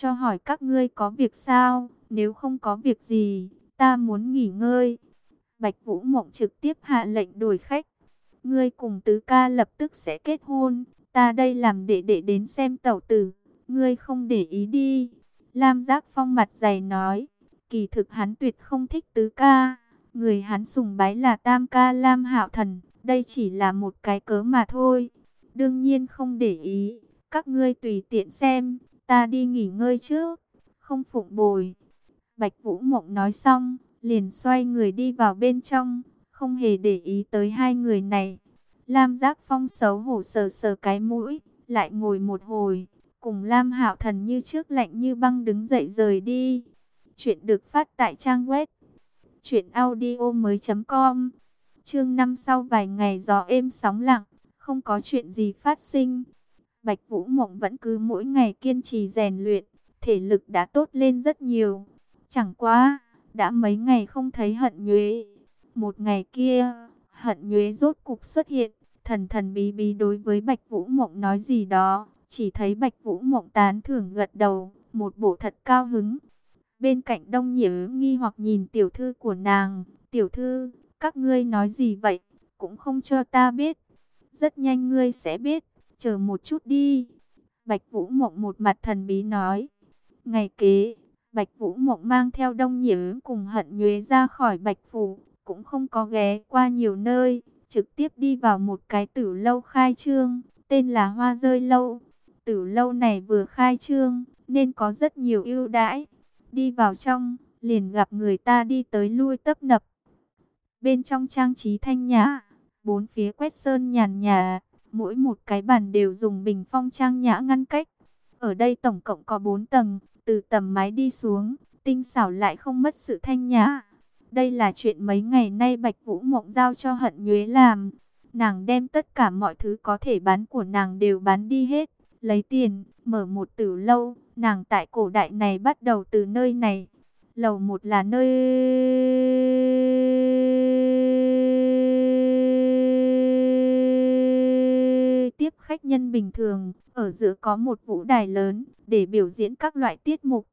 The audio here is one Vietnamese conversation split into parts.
cho hỏi các ngươi có việc sao, nếu không có việc gì, ta muốn nghỉ ngơi. Bạch Vũ Mộng trực tiếp hạ lệnh đuổi khách. Ngươi cùng tứ ca lập tức sẽ kết hôn, ta đây làm đệ đệ đến xem tẩu tử, ngươi không để ý đi. Lam Giác Phong mặt dày nói, kỳ thực hắn tuyệt không thích tứ ca, người hắn sùng bái là tam ca Lam Hạo Thần, đây chỉ là một cái cớ mà thôi. Đương nhiên không để ý, các ngươi tùy tiện xem, ta đi nghỉ ngơi trước, không phụng bồi. Bạch Vũ Mộng nói xong, liền xoay người đi vào bên trong, không hề để ý tới hai người này. Lam Giác Phong xấu hổ sờ sờ cái mũi, lại ngồi một hồi, cùng Lam Hạo Thần như trước lạnh như băng đứng dậy rời đi. Chuyện được phát tại trang web truyệnaudiomoi.com. Chương năm sau vài ngày gió êm sóng lặng, không có chuyện gì phát sinh. Bạch Vũ Mộng vẫn cứ mỗi ngày kiên trì rèn luyện, thể lực đã tốt lên rất nhiều. Chẳng quá, đã mấy ngày không thấy Hận Nhuế. Một ngày kia, Hận Nhuế rốt cục xuất hiện, thần thần bí bí đối với Bạch Vũ Mộng nói gì đó, chỉ thấy Bạch Vũ Mộng tán thưởng gật đầu, một bộ thật cao hứng. Bên cạnh Đông Nhiễm nghi hoặc nhìn tiểu thư của nàng, "Tiểu thư, các ngươi nói gì vậy? Cũng không cho ta biết." "Rất nhanh ngươi sẽ biết, chờ một chút đi." Bạch Vũ Mộng một mặt thần bí nói. Ngày kế, Bạch Vũ Mộng mang theo Đông Nhiễm cùng Hận Nhuế ra khỏi Bạch phủ, cũng không có ghé qua nhiều nơi, trực tiếp đi vào một cái tử lâu khai trương, tên là Hoa Rơi Lâu. Tử lâu này vừa khai trương, nên có rất nhiều ưu đãi. Đi vào trong, liền gặp người ta đi tới lui tấp nập. Bên trong trang trí thanh nhã, bốn phía quét sơn nhàn nhạt mỗi một cái bàn đều dùng bình phong trang nhã ngăn cách. Ở đây tổng cộng có 4 tầng, từ tầm mái đi xuống, tinh xảo lại không mất sự thanh nhã. Đây là chuyện mấy ngày nay Bạch Vũ Mộng giao cho Hận Nhuế làm. Nàng đem tất cả mọi thứ có thể bán của nàng đều bán đi hết, lấy tiền, mở một tử lâu. Nàng tại cổ đại này bắt đầu từ nơi này. Lầu một là nơi khách nhân bình thường, ở giữa có một vũ đài lớn để biểu diễn các loại tiết mục.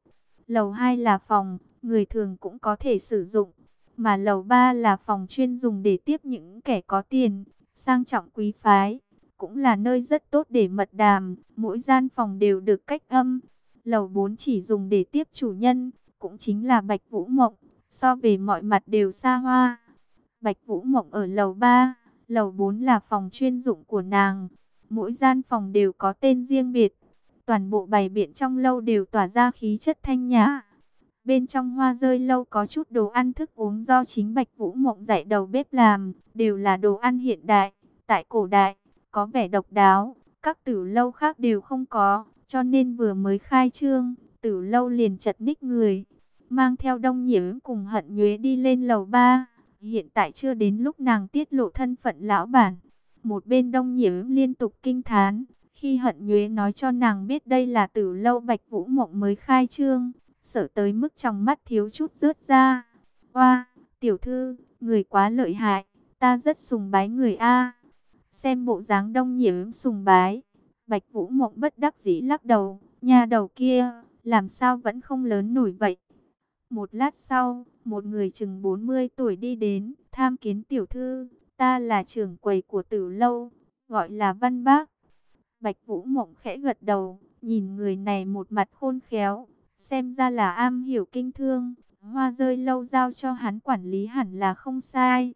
Lầu 2 là phòng, người thường cũng có thể sử dụng, mà lầu 3 là phòng chuyên dùng để tiếp những kẻ có tiền, sang trọng quý phái, cũng là nơi rất tốt để mật đàm, mỗi gian phòng đều được cách âm. Lầu 4 chỉ dùng để tiếp chủ nhân, cũng chính là Bạch Vũ Mộng, so về mọi mặt đều xa hoa. Bạch Vũ Mộng ở lầu 3, lầu 4 là phòng chuyên dụng của nàng. Mỗi gian phòng đều có tên riêng biệt. Toàn bộ bày biện trong lâu đều tỏa ra khí chất thanh nhã. Bên trong hoa rơi lâu có chút đồ ăn thức uống do chính Bạch Vũ Mộng dạy đầu bếp làm, đều là đồ ăn hiện đại, tại cổ đại, có vẻ độc đáo, các tử lâu khác đều không có, cho nên vừa mới khai trương, tử lâu liền chật ních người, mang theo đông nhiễm cùng hận nhuế đi lên lầu ba. Hiện tại chưa đến lúc nàng tiết lộ thân phận lão bản. Một bên đông nhiễm liên tục kinh thán, khi hận nhuế nói cho nàng biết đây là từ lâu bạch vũ mộng mới khai trương, sợ tới mức trong mắt thiếu chút rớt ra. Hoa, tiểu thư, người quá lợi hại, ta rất sùng bái người A. Xem bộ dáng đông nhiễm sùng bái, bạch vũ mộng bất đắc dĩ lắc đầu, nhà đầu kia, làm sao vẫn không lớn nổi vậy. Một lát sau, một người chừng 40 tuổi đi đến, tham kiến tiểu thư, ta là trưởng quầy của tử lâu, gọi là Văn Bác. Bạch Vũ Mộng khẽ gật đầu, nhìn người này một mặt khôn khéo, xem ra là am hiểu kinh thương, hoa rơi lâu giao cho hắn quản lý hẳn là không sai.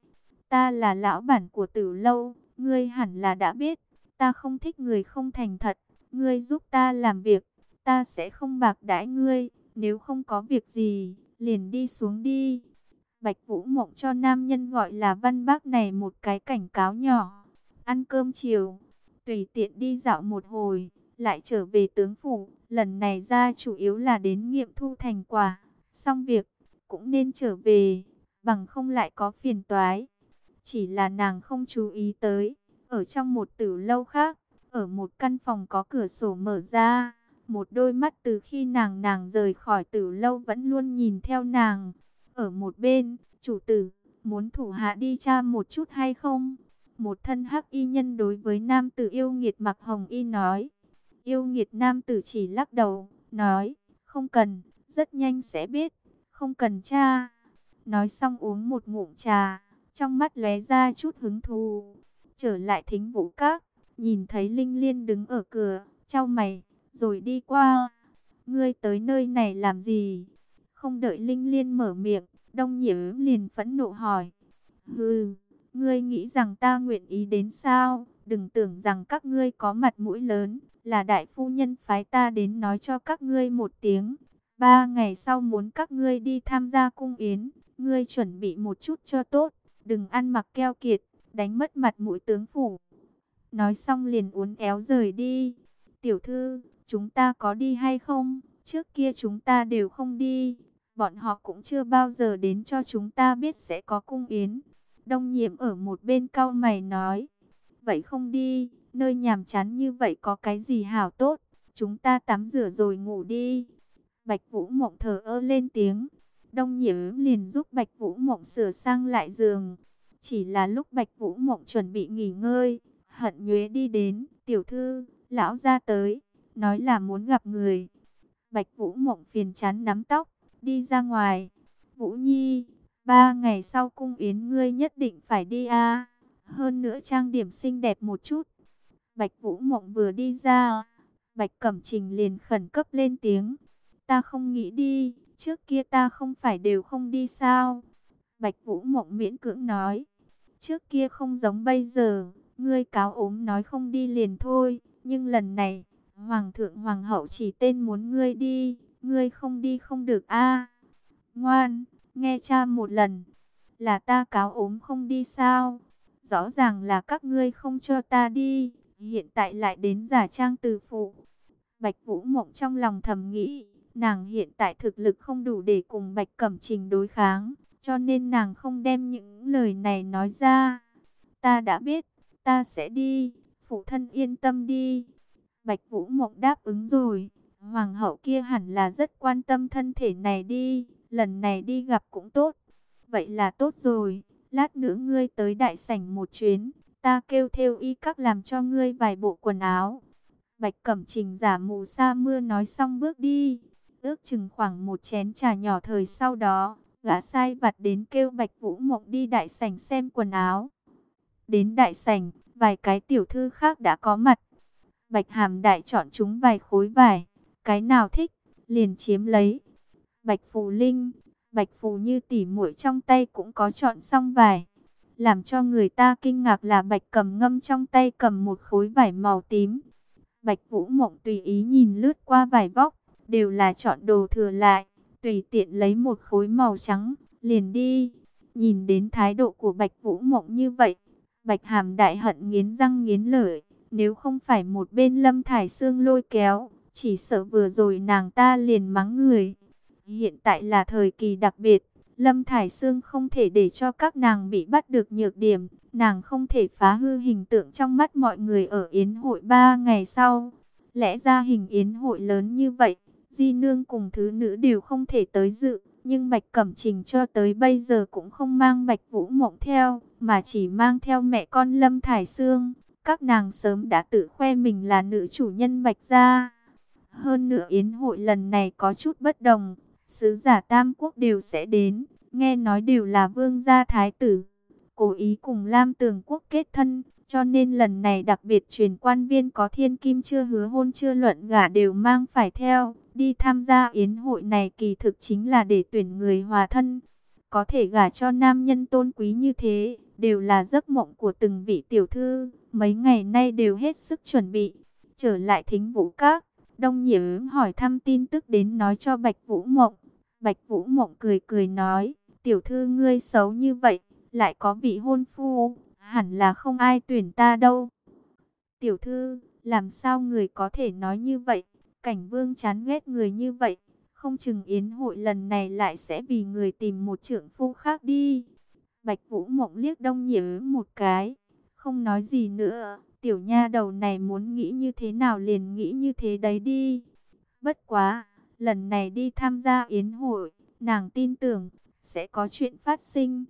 Ta là lão bản của tử lâu, ngươi hẳn là đã biết, ta không thích người không thành thật, ngươi giúp ta làm việc, ta sẽ không bạc đãi ngươi, nếu không có việc gì, liền đi xuống đi. Bạch Vũ Mộng cho nam nhân gọi là Văn Bác này một cái cảnh cáo nhỏ. Ăn cơm chiều, tùy tiện đi dạo một hồi, lại trở về tướng phủ. Lần này ra chủ yếu là đến nghiệm thu thành quả. Xong việc, cũng nên trở về, bằng không lại có phiền toái. Chỉ là nàng không chú ý tới, ở trong một tử lâu khác, ở một căn phòng có cửa sổ mở ra. Một đôi mắt từ khi nàng nàng rời khỏi tử lâu vẫn luôn nhìn theo nàng. Ở một bên, chủ tử, muốn thủ hạ đi tra một chút hay không? Một thân hắc y nhân đối với nam tử yêu nghiệt mặc hồng y nói. Yêu nghiệt nam tử chỉ lắc đầu, nói, Không cần, rất nhanh sẽ biết, không cần cha. Nói xong uống một ngụm trà, trong mắt lóe ra chút hứng thú. Trở lại thính vũ các, nhìn thấy Linh Liên đứng ở cửa, trao mày, rồi đi qua. Ngươi tới nơi này làm gì? Không đợi Linh Liên mở miệng, Đông Nhiễm liền phẫn nộ hỏi. Hừ, ngươi nghĩ rằng ta nguyện ý đến sao? Đừng tưởng rằng các ngươi có mặt mũi lớn, là đại phu nhân phái ta đến nói cho các ngươi một tiếng. Ba ngày sau muốn các ngươi đi tham gia cung yến, ngươi chuẩn bị một chút cho tốt, đừng ăn mặc keo kiệt, đánh mất mặt mũi tướng phủ. Nói xong liền uốn éo rời đi. Tiểu thư, chúng ta có đi hay không? Trước kia chúng ta đều không đi. Bọn họ cũng chưa bao giờ đến cho chúng ta biết sẽ có cung yến. Đông nhiễm ở một bên cau mày nói. Vậy không đi, nơi nhàm chán như vậy có cái gì hảo tốt. Chúng ta tắm rửa rồi ngủ đi. Bạch Vũ Mộng thở ơ lên tiếng. Đông nhiễm liền giúp Bạch Vũ Mộng sửa sang lại giường. Chỉ là lúc Bạch Vũ Mộng chuẩn bị nghỉ ngơi, hận nhuế đi đến, tiểu thư, lão ra tới, nói là muốn gặp người. Bạch Vũ Mộng phiền chán nắm tóc, đi ra ngoài. Vũ Nhi, ba ngày sau cung yến ngươi nhất định phải đi a Hơn nữa trang điểm xinh đẹp một chút. Bạch Vũ Mộng vừa đi ra, Bạch Cẩm Trình liền khẩn cấp lên tiếng. Ta không nghĩ đi, trước kia ta không phải đều không đi sao? Bạch Vũ Mộng miễn cưỡng nói. Trước kia không giống bây giờ, ngươi cáo ốm nói không đi liền thôi, nhưng lần này, Hoàng thượng Hoàng hậu chỉ tên muốn ngươi đi, ngươi không đi không được a Ngoan, nghe cha một lần, là ta cáo ốm không đi sao? Rõ ràng là các ngươi không cho ta đi, hiện tại lại đến giả trang từ phụ. Bạch Vũ Mộng trong lòng thầm nghĩ, nàng hiện tại thực lực không đủ để cùng Bạch Cẩm Trình đối kháng, cho nên nàng không đem những lời này nói ra. Ta đã biết, ta sẽ đi, phụ thân yên tâm đi. Bạch Vũ Mộng đáp ứng rồi, hoàng hậu kia hẳn là rất quan tâm thân thể này đi, lần này đi gặp cũng tốt. Vậy là tốt rồi, lát nữa ngươi tới đại sảnh một chuyến, ta kêu theo y các làm cho ngươi vài bộ quần áo. Bạch Cẩm Trình giả mù sa mưa nói xong bước đi, ước chừng khoảng một chén trà nhỏ thời sau đó, gã sai vặt đến kêu Bạch Vũ Mộng đi đại sảnh xem quần áo. Đến đại sảnh, vài cái tiểu thư khác đã có mặt. Bạch Hàm Đại chọn chúng vài khối vải, cái nào thích, liền chiếm lấy. Bạch Phù Linh, Bạch Phù như tỉ muội trong tay cũng có chọn xong vải. Làm cho người ta kinh ngạc là Bạch cầm ngâm trong tay cầm một khối vải màu tím. Bạch Vũ Mộng tùy ý nhìn lướt qua vải vóc, đều là chọn đồ thừa lại, tùy tiện lấy một khối màu trắng, liền đi. Nhìn đến thái độ của Bạch Vũ Mộng như vậy, Bạch Hàm đại hận nghiến răng nghiến lợi, nếu không phải một bên Lâm Thải Sương lôi kéo, chỉ sợ vừa rồi nàng ta liền mắng người. Hiện tại là thời kỳ đặc biệt, Lâm Thải Sương không thể để cho các nàng bị bắt được nhược điểm, nàng không thể phá hư hình tượng trong mắt mọi người ở yến hội ba ngày sau. Lẽ ra hình yến hội lớn như vậy, Di Nương cùng thứ nữ đều không thể tới dự, nhưng Bạch Cẩm Trình cho tới bây giờ cũng không mang Bạch Vũ Mộng theo, mà chỉ mang theo mẹ con Lâm Thải Sương. Các nàng sớm đã tự khoe mình là nữ chủ nhân Bạch Gia. Hơn nữa yến hội lần này có chút bất đồng, sứ giả Tam Quốc đều sẽ đến, nghe nói đều là vương gia thái tử. Cố ý cùng Lam Tường Quốc kết thân, cho nên lần này đặc biệt truyền quan viên có thiên kim chưa hứa hôn chưa luận gả đều mang phải theo. Đi tham gia yến hội này kỳ thực chính là để tuyển người hòa thân. Có thể gả cho nam nhân tôn quý như thế, đều là giấc mộng của từng vị tiểu thư. Mấy ngày nay đều hết sức chuẩn bị. Trở lại thính vũ các, đông nhiễm hỏi thăm tin tức đến nói cho Bạch Vũ Mộng. Bạch Vũ Mộng cười cười nói, tiểu thư ngươi xấu như vậy, lại có vị hôn phu, hẳn là không ai tuyển ta đâu. Tiểu thư, làm sao người có thể nói như vậy? Cảnh vương chán ghét người như vậy, không chừng yến hội lần này lại sẽ vì người tìm một trưởng phu khác đi. Bạch Vũ Mộng liếc đông nhiễm một cái, không nói gì nữa. Tiểu nha đầu này muốn nghĩ như thế nào liền nghĩ như thế đấy đi. Bất quá, lần này đi tham gia yến hội, nàng tin tưởng sẽ có chuyện phát sinh.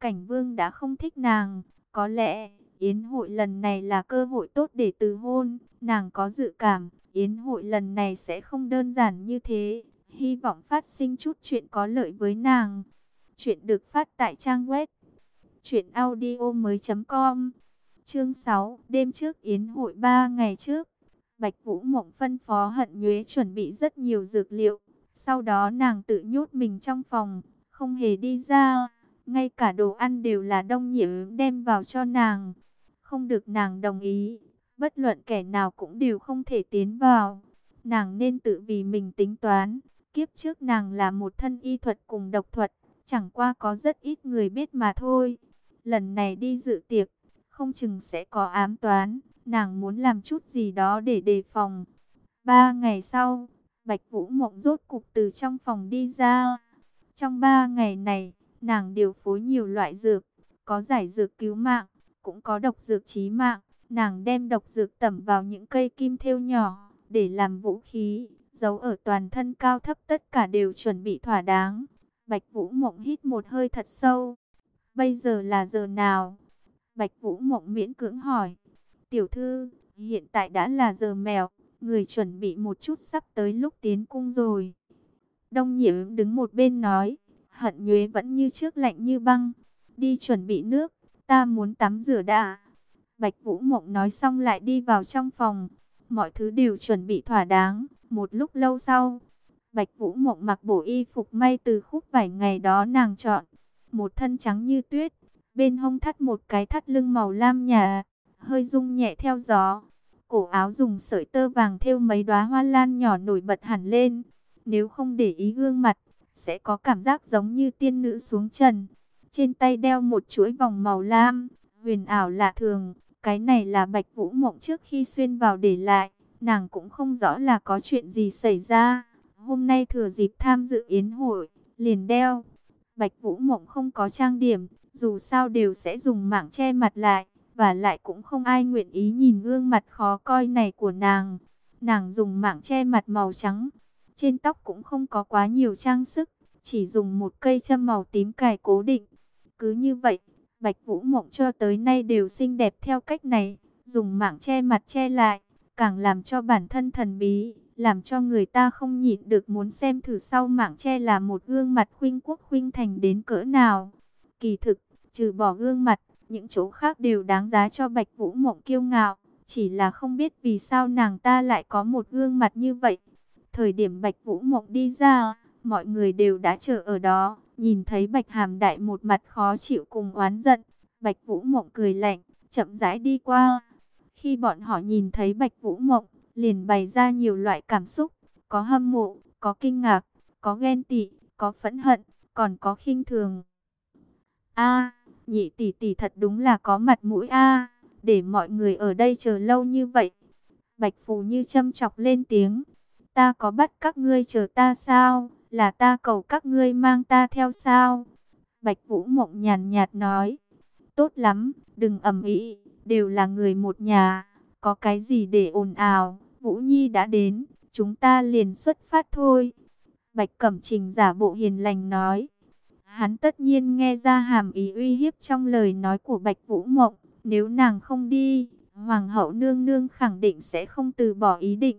Cảnh vương đã không thích nàng, có lẽ yến hội lần này là cơ hội tốt để từ hôn. Nàng có dự cảm, yến hội lần này sẽ không đơn giản như thế. hy vọng phát sinh chút chuyện có lợi với nàng. Chuyện được phát tại trang web truyệnaudiomoi.com. Chương 6, đêm trước yến hội 3 ngày trước, Bạch Vũ Mộng phân phó Hận Nhuế chuẩn bị rất nhiều dược liệu, sau đó nàng tự nhốt mình trong phòng, không hề đi ra, ngay cả đồ ăn đều là Đông Nhiễm đem vào cho nàng. Không được nàng đồng ý, bất luận kẻ nào cũng đều không thể tiến vào. Nàng nên tự vì mình tính toán, kiếp trước nàng là một thân y thuật cùng độc thuật, chẳng qua có rất ít người biết mà thôi. Lần này đi dự tiệc, không chừng sẽ có ám toán, nàng muốn làm chút gì đó để đề phòng. Ba ngày sau, Bạch Vũ Mộng rốt cục từ trong phòng đi ra. Trong ba ngày này, nàng điều phối nhiều loại dược, có giải dược cứu mạng, cũng có độc dược chí mạng. Nàng đem độc dược tẩm vào những cây kim thêu nhỏ, để làm vũ khí, giấu ở toàn thân cao thấp tất cả đều chuẩn bị thỏa đáng. Bạch Vũ Mộng hít một hơi thật sâu. Bây giờ là giờ nào? Bạch Vũ Mộng miễn cưỡng hỏi. Tiểu thư, hiện tại đã là giờ mèo, người chuẩn bị một chút sắp tới lúc tiến cung rồi. Đông nhiễm đứng một bên nói, hận nhuế vẫn như trước lạnh như băng. Đi chuẩn bị nước, ta muốn tắm rửa đã. Bạch Vũ Mộng nói xong lại đi vào trong phòng. Mọi thứ đều chuẩn bị thỏa đáng. Một lúc lâu sau, Bạch Vũ Mộng mặc bộ y phục may từ khúc vải ngày đó nàng chọn. Một thân trắng như tuyết, bên hông thắt một cái thắt lưng màu lam nhà, hơi rung nhẹ theo gió. Cổ áo dùng sợi tơ vàng thêu mấy đóa hoa lan nhỏ nổi bật hẳn lên. Nếu không để ý gương mặt, sẽ có cảm giác giống như tiên nữ xuống trần. Trên tay đeo một chuỗi vòng màu lam, huyền ảo lạ thường. Cái này là Bạch Vũ Mộng trước khi xuyên vào để lại, nàng cũng không rõ là có chuyện gì xảy ra. Hôm nay thừa dịp tham dự yến hội, liền đeo. Bạch Vũ Mộng không có trang điểm, dù sao đều sẽ dùng mạng che mặt lại, và lại cũng không ai nguyện ý nhìn gương mặt khó coi này của nàng. Nàng dùng mạng che mặt màu trắng, trên tóc cũng không có quá nhiều trang sức, chỉ dùng một cây châm màu tím cài cố định. Cứ như vậy, Bạch Vũ Mộng cho tới nay đều xinh đẹp theo cách này, dùng mạng che mặt che lại, càng làm cho bản thân thần bí, làm cho người ta không nhịn được muốn xem thử sau mạng che là một gương mặt khuynh quốc khuynh thành đến cỡ nào. Kỳ thực, trừ bỏ gương mặt, những chỗ khác đều đáng giá cho Bạch Vũ Mộng kiêu ngạo, chỉ là không biết vì sao nàng ta lại có một gương mặt như vậy. Thời điểm Bạch Vũ Mộng đi ra, mọi người đều đã chờ ở đó, nhìn thấy Bạch Hàm Đại một mặt khó chịu cùng oán giận. Bạch Vũ Mộng cười lạnh, chậm rãi đi qua. Khi bọn họ nhìn thấy Bạch Vũ Mộng, liền bày ra nhiều loại cảm xúc, có hâm mộ, có kinh ngạc, có ghen tị, có phẫn hận, còn có khinh thường. A, nhị tỷ tỷ thật đúng là có mặt mũi a, để mọi người ở đây chờ lâu như vậy. Bạch Phù như châm chọc lên tiếng, ta có bắt các ngươi chờ ta sao? Là ta cầu các ngươi mang ta theo sao? Bạch Vũ Mộng nhàn nhạt nói, tốt lắm, đừng ầm ĩ, đều là người một nhà, có cái gì để ồn ào? Vũ Nhi đã đến, chúng ta liền xuất phát thôi. Bạch Cẩm Trình giả bộ hiền lành nói. Hắn tất nhiên nghe ra hàm ý uy hiếp trong lời nói của Bạch Vũ Mộng. Nếu nàng không đi, Hoàng hậu nương nương khẳng định sẽ không từ bỏ ý định.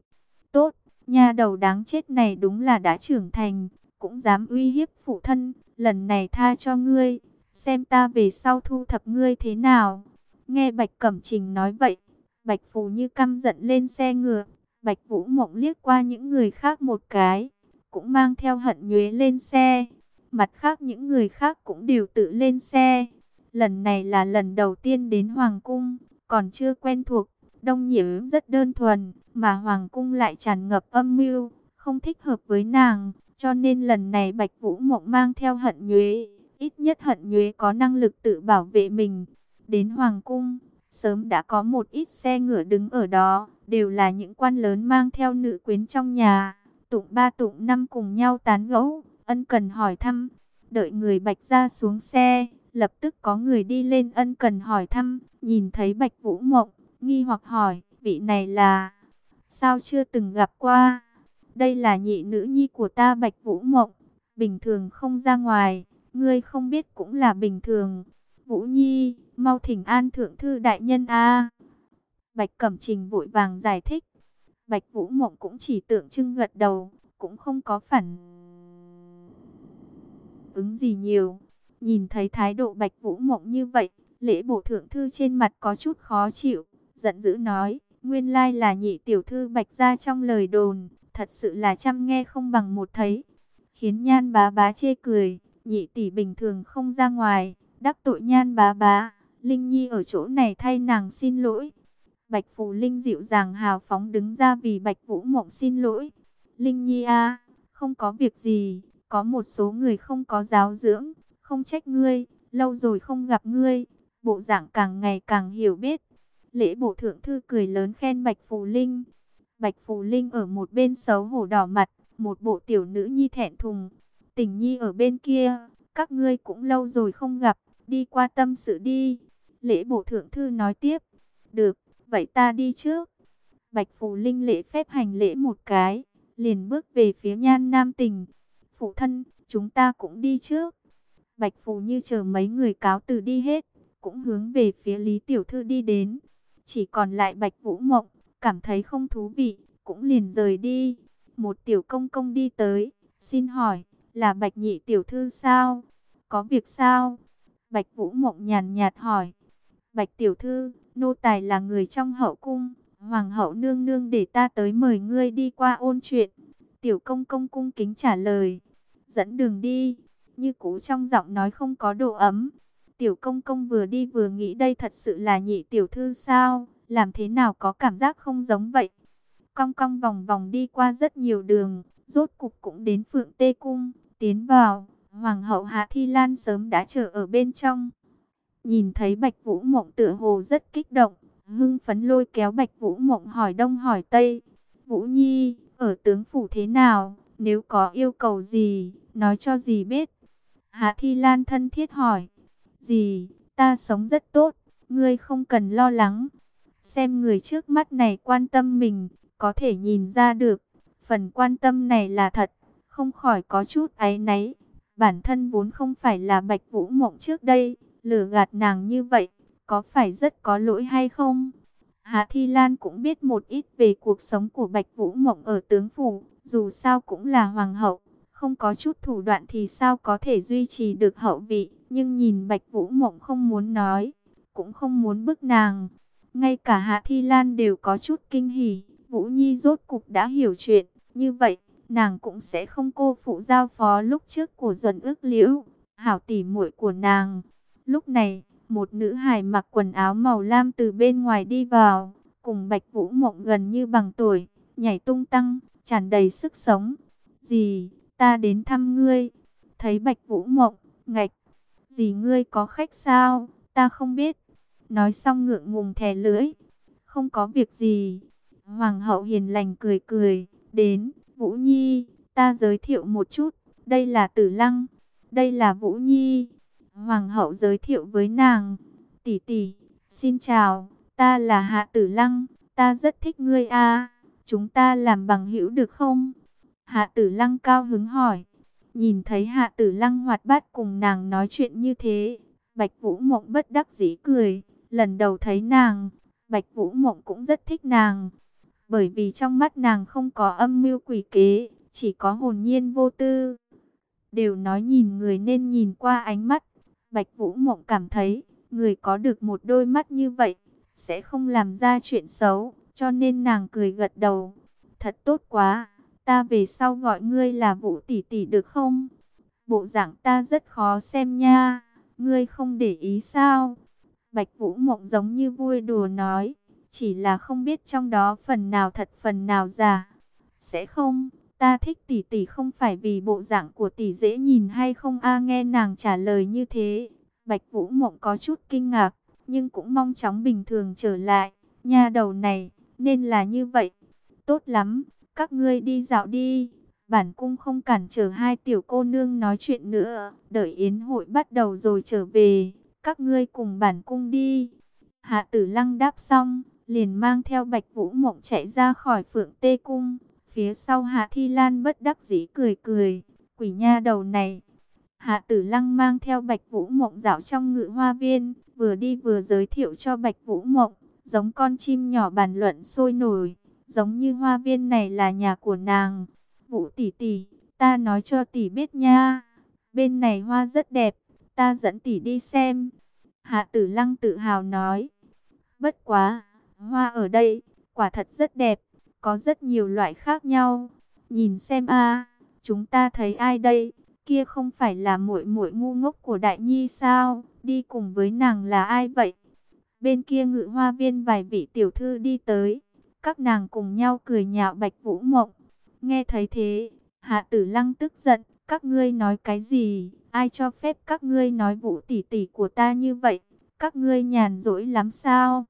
Tốt, nha đầu đáng chết này đúng là đã trưởng thành, cũng dám uy hiếp phụ thân. Lần này tha cho ngươi, xem ta về sau thu thập ngươi thế nào. Nghe Bạch Cẩm Trình nói vậy, Bạch Phù như căm giận lên xe ngựa, Bạch Vũ Mộng liếc qua những người khác một cái, cũng mang theo hận nhuế lên xe. Mặt khác những người khác cũng đều tự lên xe. Lần này là lần đầu tiên đến Hoàng Cung, còn chưa quen thuộc. Đông nhiễm rất đơn thuần, mà Hoàng Cung lại tràn ngập âm mưu, không thích hợp với nàng. Cho nên lần này Bạch Vũ Mộng mang theo hận nhuế, ít nhất hận nhuế có năng lực tự bảo vệ mình. Đến Hoàng Cung, sớm đã có một ít xe ngựa đứng ở đó đều là những quan lớn mang theo nữ quyến trong nhà. Tụng ba tụng năm cùng nhau tán gẫu, ân cần hỏi thăm. Đợi người Bạch ra xuống xe, lập tức có người đi lên ân cần hỏi thăm, nhìn thấy Bạch Vũ Mộng, nghi hoặc hỏi, vị này là... Sao chưa từng gặp qua? Đây là nhị nữ nhi của ta Bạch Vũ Mộng, bình thường không ra ngoài, ngươi không biết cũng là bình thường. Vũ Nhi, mau thỉnh an thượng thư đại nhân a. Bạch Cẩm Trình vội vàng giải thích. Bạch Vũ Mộng cũng chỉ tượng trưng gật đầu, cũng không có phản ứng gì nhiều. Nhìn thấy thái độ Bạch Vũ Mộng như vậy, lễ bộ thượng thư trên mặt có chút khó chịu, giận dữ nói, nguyên lai là nhị tiểu thư Bạch gia trong lời đồn, thật sự là chăm nghe không bằng một thấy. Khiến nhan bá bá chê cười, nhị tỷ bình thường không ra ngoài, đắc tội nhan bá bá, Linh Nhi ở chỗ này thay nàng xin lỗi. Bạch Phù Linh dịu dàng hào phóng đứng ra vì Bạch Vũ Mộng xin lỗi. Linh Nhi a, không có việc gì, có một số người không có giáo dưỡng, không trách ngươi, lâu rồi không gặp ngươi, bộ dạng càng ngày càng hiểu biết. Lễ bộ thượng thư cười lớn khen Bạch Phù Linh. Bạch Phù Linh ở một bên xấu hổ đỏ mặt, một bộ tiểu nữ nhi thẹn thùng. Tình nhi ở bên kia, các ngươi cũng lâu rồi không gặp, đi qua tâm sự đi. Lễ bộ thượng thư nói tiếp, được, vậy ta đi trước. Bạch Phù Linh lễ phép hành lễ một cái, liền bước về phía nhan nam tình. Phụ thân, chúng ta cũng đi trước. Bạch Phù như chờ mấy người cáo từ đi hết, cũng hướng về phía Lý Tiểu Thư đi đến. Chỉ còn lại Bạch Vũ Mộng, cảm thấy không thú vị, cũng liền rời đi. Một tiểu công công đi tới, xin hỏi, là Bạch Nhị Tiểu Thư sao? Có việc sao? Bạch Vũ Mộng nhàn nhạt hỏi. Bạch Tiểu Thư, nô tài là người trong hậu cung, Hoàng hậu nương nương để ta tới mời ngươi đi qua ôn chuyện. Tiểu công công cung kính trả lời, dẫn đường đi, như cũ trong giọng nói không có độ ấm. Tiểu công công vừa đi vừa nghĩ đây thật sự là nhị tiểu thư sao, làm thế nào có cảm giác không giống vậy. Cong cong vòng vòng đi qua rất nhiều đường, rốt cục cũng đến phượng tê cung, tiến vào, hoàng hậu Hạ Thi Lan sớm đã chờ ở bên trong. Nhìn thấy Bạch Vũ Mộng tựa hồ rất kích động, hưng phấn lôi kéo Bạch Vũ Mộng hỏi đông hỏi tây. Vũ Nhi, ở tướng phủ thế nào, nếu có yêu cầu gì, nói cho gì biết. Hạ Thi Lan thân thiết hỏi, gì, ta sống rất tốt, ngươi không cần lo lắng. Xem người trước mắt này quan tâm mình, có thể nhìn ra được, phần quan tâm này là thật, không khỏi có chút áy náy. Bản thân vốn không phải là Bạch Vũ Mộng trước đây, lừa gạt nàng như vậy, có phải rất có lỗi hay không? Hạ Thi Lan cũng biết một ít về cuộc sống của Bạch Vũ Mộng ở tướng phủ, dù sao cũng là hoàng hậu, không có chút thủ đoạn thì sao có thể duy trì được hậu vị, nhưng nhìn Bạch Vũ Mộng không muốn nói, cũng không muốn bức nàng. Ngay cả Hạ Thi Lan đều có chút kinh hỉ, Vũ Nhi rốt cục đã hiểu chuyện, như vậy, nàng cũng sẽ không cô phụ giao phó lúc trước của dần ước liễu, hảo tỉ muội của nàng. Lúc này, một nữ hài mặc quần áo màu lam từ bên ngoài đi vào, cùng Bạch Vũ Mộng gần như bằng tuổi, nhảy tung tăng, tràn đầy sức sống. Dì, ta đến thăm ngươi. Thấy Bạch Vũ Mộng, ngạch, Dì ngươi có khách sao, ta không biết. Nói xong ngượng ngùng thè lưỡi, không có việc gì. Hoàng hậu hiền lành cười cười, đến, Vũ Nhi, ta giới thiệu một chút, đây là Tử Lăng, đây là Vũ Nhi. Hoàng hậu giới thiệu với nàng, tỷ tỷ, xin chào, ta là Hạ Tử Lăng, ta rất thích ngươi a, chúng ta làm bằng hữu được không? Hạ Tử Lăng cao hứng hỏi, nhìn thấy Hạ Tử Lăng hoạt bát cùng nàng nói chuyện như thế, Bạch Vũ Mộng bất đắc dĩ cười, lần đầu thấy nàng, Bạch Vũ Mộng cũng rất thích nàng, bởi vì trong mắt nàng không có âm mưu quỷ kế, chỉ có hồn nhiên vô tư. Đều nói nhìn người nên nhìn qua ánh mắt, Bạch Vũ Mộng cảm thấy, người có được một đôi mắt như vậy, sẽ không làm ra chuyện xấu, cho nên nàng cười gật đầu. Thật tốt quá, ta về sau gọi ngươi là Vũ tỷ tỷ được không? Bộ dạng ta rất khó xem nha, ngươi không để ý sao? Bạch Vũ Mộng giống như vui đùa nói, chỉ là không biết trong đó phần nào thật phần nào giả. Sẽ không, Ta thích tỷ tỷ không phải vì bộ dạng của tỷ dễ nhìn hay không a nghe nàng trả lời như thế. Bạch Vũ Mộng có chút kinh ngạc, nhưng cũng mong chóng bình thường trở lại. Nha đầu này, nên là như vậy. Tốt lắm, các ngươi đi dạo đi. Bản cung không cản trở hai tiểu cô nương nói chuyện nữa. Đợi yến hội bắt đầu rồi trở về. Các ngươi cùng bản cung đi. Hạ tử lăng đáp xong, liền mang theo Bạch Vũ Mộng chạy ra khỏi phượng tê cung. Phía sau Hạ Thi Lan bất đắc dĩ cười cười, quỷ nha đầu này. Hạ Tử Lăng mang theo Bạch Vũ Mộng dạo trong ngự hoa viên, vừa đi vừa giới thiệu cho Bạch Vũ Mộng, giống con chim nhỏ bàn luận sôi nổi, giống như hoa viên này là nhà của nàng. Vũ tỷ tỷ, ta nói cho tỷ biết nha. Bên này hoa rất đẹp, ta dẫn tỷ đi xem. Hạ tử lăng tự hào nói. Bất quá, hoa ở đây, quả thật rất đẹp, có rất nhiều loại khác nhau. Nhìn xem a, chúng ta thấy ai đây? Kia không phải là muội muội ngu ngốc của đại nhi sao? Đi cùng với nàng là ai vậy? Bên kia ngự hoa viên vài vị tiểu thư đi tới, các nàng cùng nhau cười nhạo Bạch Vũ Mộng. Nghe thấy thế, Hạ Tử Lăng tức giận, các ngươi nói cái gì? Ai cho phép các ngươi nói Vũ tỷ tỷ của ta như vậy? Các ngươi nhàn rỗi lắm sao?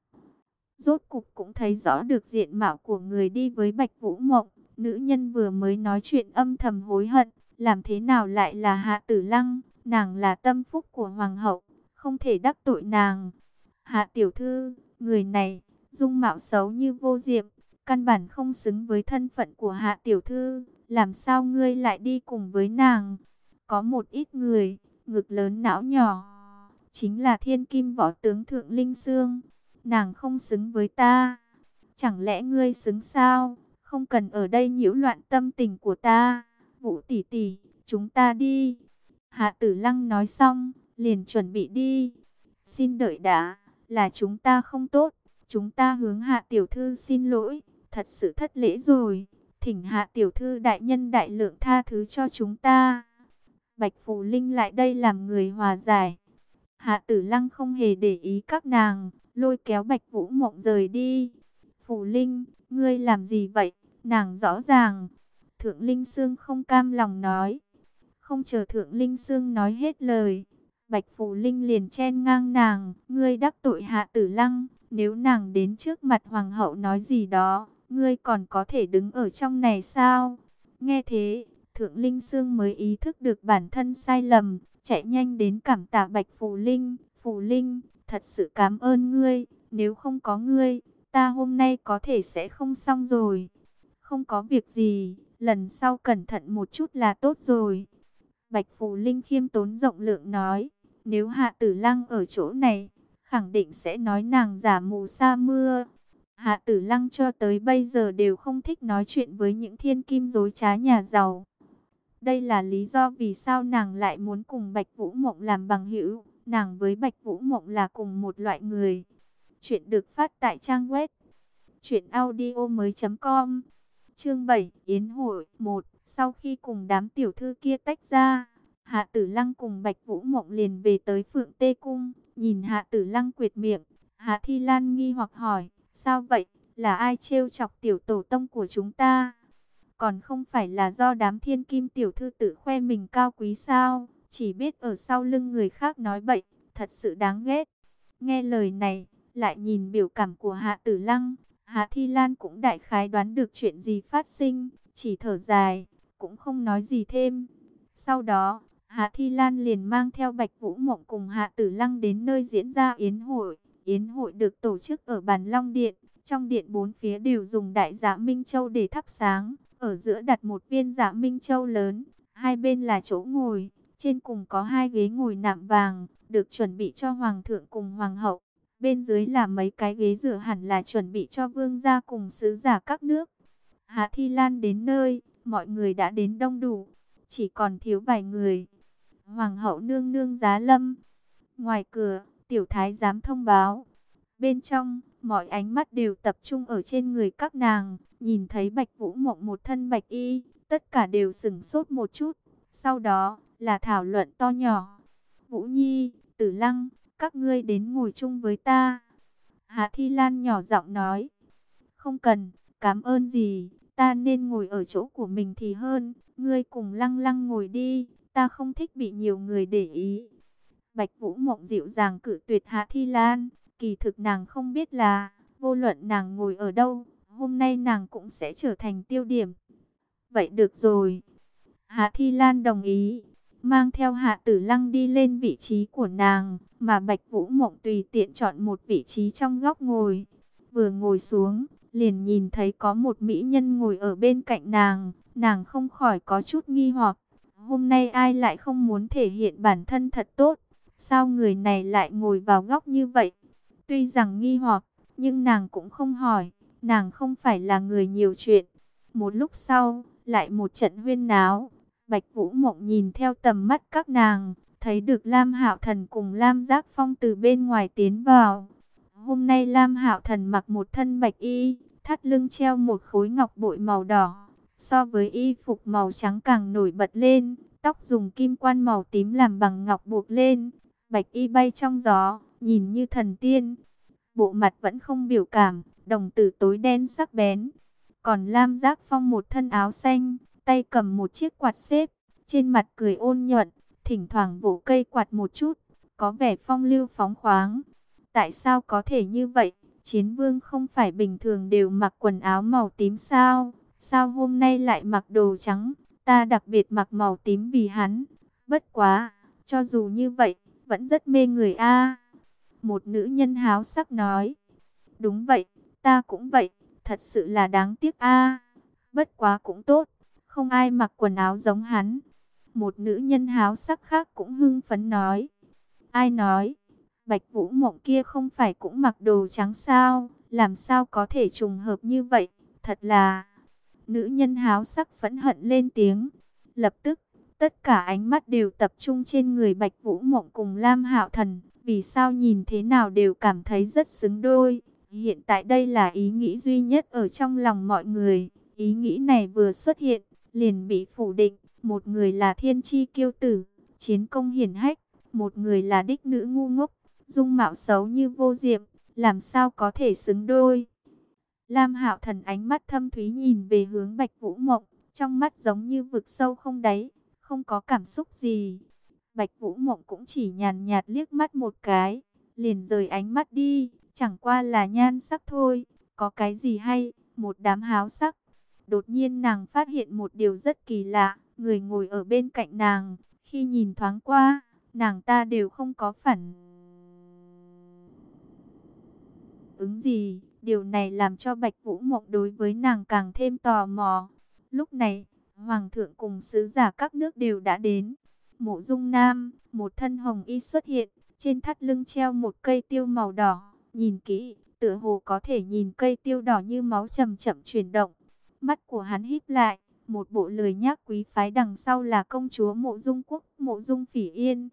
Rốt cục cũng thấy rõ được diện mạo của người đi với Bạch Vũ Mộng. Nữ nhân vừa mới nói chuyện âm thầm hối hận, làm thế nào lại là Hạ Tử Lăng? Nàng là tâm phúc của Hoàng hậu, không thể đắc tội nàng. Hạ Tiểu Thư, người này, dung mạo xấu như vô diệm, căn bản không xứng với thân phận của Hạ Tiểu Thư. Làm sao ngươi lại đi cùng với nàng? Có một ít người, ngực lớn não nhỏ, chính là thiên kim võ tướng Thượng Linh Sương nàng không xứng với ta. Chẳng lẽ ngươi xứng sao? Không cần ở đây nhiễu loạn tâm tình của ta. Vũ tỷ tỷ, chúng ta đi. Hạ tử lăng nói xong, liền chuẩn bị đi. Xin đợi đã, là chúng ta không tốt. Chúng ta hướng hạ tiểu thư xin lỗi. Thật sự thất lễ rồi. Thỉnh hạ tiểu thư đại nhân đại lượng tha thứ cho chúng ta. Bạch Phù Linh lại đây làm người hòa giải. Hạ tử lăng không hề để ý các nàng, lôi kéo Bạch Vũ Mộng rời đi. Phủ Linh, ngươi làm gì vậy? Nàng rõ ràng. Thượng Linh Sương không cam lòng nói. Không chờ Thượng Linh Sương nói hết lời. Bạch Phù Linh liền chen ngang nàng. Ngươi đắc tội hạ tử lăng. Nếu nàng đến trước mặt Hoàng hậu nói gì đó, ngươi còn có thể đứng ở trong này sao? Nghe thế, Thượng Linh Sương mới ý thức được bản thân sai lầm, chạy nhanh đến cảm tạ Bạch Phù Linh. Phù Linh, thật sự cảm ơn ngươi, nếu không có ngươi, ta hôm nay có thể sẽ không xong rồi. Không có việc gì, lần sau cẩn thận một chút là tốt rồi. Bạch Phù Linh khiêm tốn rộng lượng nói, nếu Hạ Tử Lăng ở chỗ này, khẳng định sẽ nói nàng giả mù sa mưa. Hạ Tử Lăng cho tới bây giờ đều không thích nói chuyện với những thiên kim dối trá nhà giàu. Đây là lý do vì sao nàng lại muốn cùng Bạch Vũ Mộng làm bằng hữu. Nàng với Bạch Vũ Mộng là cùng một loại người. Chuyện được phát tại trang web truyệnaudiomoi.com. Chương 7, Yến hội 1. Sau khi cùng đám tiểu thư kia tách ra, Hạ Tử Lăng cùng Bạch Vũ Mộng liền về tới Phượng Tê cung, nhìn Hạ Tử Lăng quyệt miệng, Hạ Thi Lan nghi hoặc hỏi: "Sao vậy? Là ai trêu chọc tiểu tổ tông của chúng ta?" Còn không phải là do đám thiên kim tiểu thư tự khoe mình cao quý sao? Chỉ biết ở sau lưng người khác nói bậy, thật sự đáng ghét. Nghe lời này, lại nhìn biểu cảm của Hạ Tử Lăng, Hạ Thi Lan cũng đại khái đoán được chuyện gì phát sinh, chỉ thở dài, cũng không nói gì thêm. Sau đó, Hạ Thi Lan liền mang theo Bạch Vũ Mộng cùng Hạ Tử Lăng đến nơi diễn ra yến hội. Yến hội được tổ chức ở Bàn Long Điện, trong điện bốn phía đều dùng đại giả Minh Châu để thắp sáng. Ở giữa đặt một viên giả Minh Châu lớn, hai bên là chỗ ngồi, trên cùng có hai ghế ngồi nạm vàng, được chuẩn bị cho Hoàng thượng cùng Hoàng hậu. Bên dưới là mấy cái ghế rửa hẳn là chuẩn bị cho vương gia cùng sứ giả các nước. Hạ Thi Lan đến nơi, mọi người đã đến đông đủ, chỉ còn thiếu vài người. Hoàng hậu nương nương giá lâm. Ngoài cửa, tiểu thái giám thông báo. Bên trong, mọi ánh mắt đều tập trung ở trên người các nàng. Nhìn thấy Bạch Vũ Mộng một thân bạch y, tất cả đều sửng sốt một chút. Sau đó, là thảo luận to nhỏ. Vũ Nhi, Tử Lăng, các ngươi đến ngồi chung với ta. Hạ Thi Lan nhỏ giọng nói. Không cần, cảm ơn gì, ta nên ngồi ở chỗ của mình thì hơn. Ngươi cùng Lăng Lăng ngồi đi, ta không thích bị nhiều người để ý. Bạch Vũ Mộng dịu dàng cử tuyệt Hạ Thi Lan. Kỳ thực nàng không biết là, vô luận nàng ngồi ở đâu, hôm nay nàng cũng sẽ trở thành tiêu điểm. Vậy được rồi. Hạ Thi Lan đồng ý, mang theo Hạ Tử Lăng đi lên vị trí của nàng, mà Bạch Vũ Mộng tùy tiện chọn một vị trí trong góc ngồi. Vừa ngồi xuống, liền nhìn thấy có một mỹ nhân ngồi ở bên cạnh nàng, nàng không khỏi có chút nghi hoặc. Hôm nay ai lại không muốn thể hiện bản thân thật tốt, sao người này lại ngồi vào góc như vậy? Tuy rằng nghi hoặc, nhưng nàng cũng không hỏi, nàng không phải là người nhiều chuyện. Một lúc sau, lại một trận huyên náo. Bạch Vũ Mộng nhìn theo tầm mắt các nàng, thấy được Lam Hạo Thần cùng Lam Giác Phong từ bên ngoài tiến vào. Hôm nay Lam Hạo Thần mặc một thân bạch y, thắt lưng treo một khối ngọc bội màu đỏ, so với y phục màu trắng càng nổi bật lên, tóc dùng kim quan màu tím làm bằng ngọc buộc lên, bạch y bay trong gió, nhìn như thần tiên. Bộ mặt vẫn không biểu cảm, đồng tử tối đen sắc bén. Còn Lam Giác Phong một thân áo xanh, tay cầm một chiếc quạt xếp, trên mặt cười ôn nhuận, thỉnh thoảng vỗ cây quạt một chút, có vẻ phong lưu phóng khoáng. Tại sao có thể như vậy? Chiến vương không phải bình thường đều mặc quần áo màu tím sao? Sao hôm nay lại mặc đồ trắng? Ta đặc biệt mặc màu tím vì hắn. Bất quá, cho dù như vậy, vẫn rất mê người a. Một nữ nhân háo sắc nói. Đúng vậy, ta cũng vậy, thật sự là đáng tiếc a. Bất quá cũng tốt, không ai mặc quần áo giống hắn. Một nữ nhân háo sắc khác cũng hưng phấn nói. Ai nói? Bạch Vũ Mộng kia không phải cũng mặc đồ trắng sao? Làm sao có thể trùng hợp như vậy? Thật là... Nữ nhân háo sắc phẫn hận lên tiếng. Lập tức, tất cả ánh mắt đều tập trung trên người Bạch Vũ Mộng cùng Lam Hạo Thần. Vì sao nhìn thế nào đều cảm thấy rất xứng đôi. Hiện tại đây là ý nghĩ duy nhất ở trong lòng mọi người. Ý nghĩ này vừa xuất hiện, liền bị phủ định. Một người là thiên chi kiêu tử, chiến công hiển hách. Một người là đích nữ ngu ngốc, dung mạo xấu như vô diệm. Làm sao có thể xứng đôi. Lam Hạo Thần ánh mắt thâm thúy nhìn về hướng Bạch Vũ Mộng, trong mắt giống như vực sâu không đáy, không có cảm xúc gì. Bạch Vũ Mộng cũng chỉ nhàn nhạt liếc mắt một cái, liền rời ánh mắt đi, chẳng qua là nhan sắc thôi, có cái gì hay, một đám háo sắc. Đột nhiên nàng phát hiện một điều rất kỳ lạ, người ngồi ở bên cạnh nàng, khi nhìn thoáng qua, nàng ta đều không có phản ứng gì. Điều này làm cho Bạch Vũ Mộng đối với nàng càng thêm tò mò. Lúc này, Hoàng thượng cùng sứ giả các nước đều đã đến. Mộ Dung Nam, một thân hồng y xuất hiện, trên thắt lưng treo một cây tiêu màu đỏ. Nhìn kỹ, tựa hồ có thể nhìn cây tiêu đỏ như máu chậm chậm chuyển động. Mắt của hắn híp lại, một bộ lười nhác quý phái đằng sau là công chúa Mộ Dung Quốc, Mộ Dung Phỉ Yên.